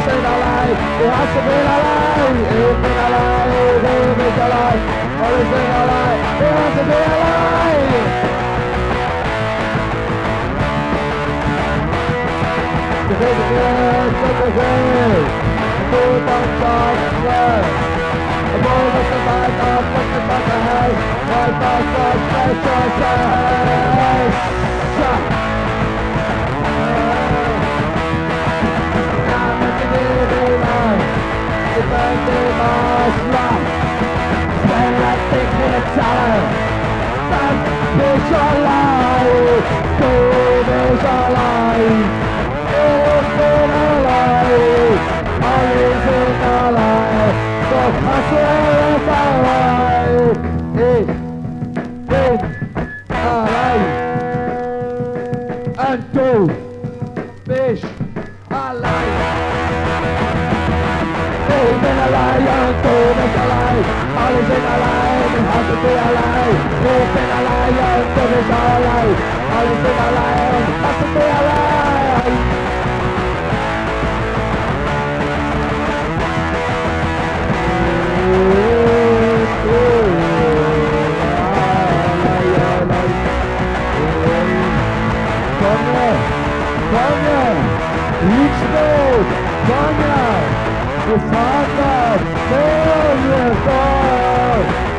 They ain't alive. It has to be alive. It's been alive. Alive. Well, it's been alive. It has to be alive. it has man, the big man. silence That is your life Gold is in our life All is in our life The is our life It's in our life And gold fish, alive. life is our life Gold All is in our life learn how to be alive. We've been alive, yeah, so it's all alive. All you've been alive, has to be alive. Lichtenberg, Tonga, Gefahren, Failure, Failure.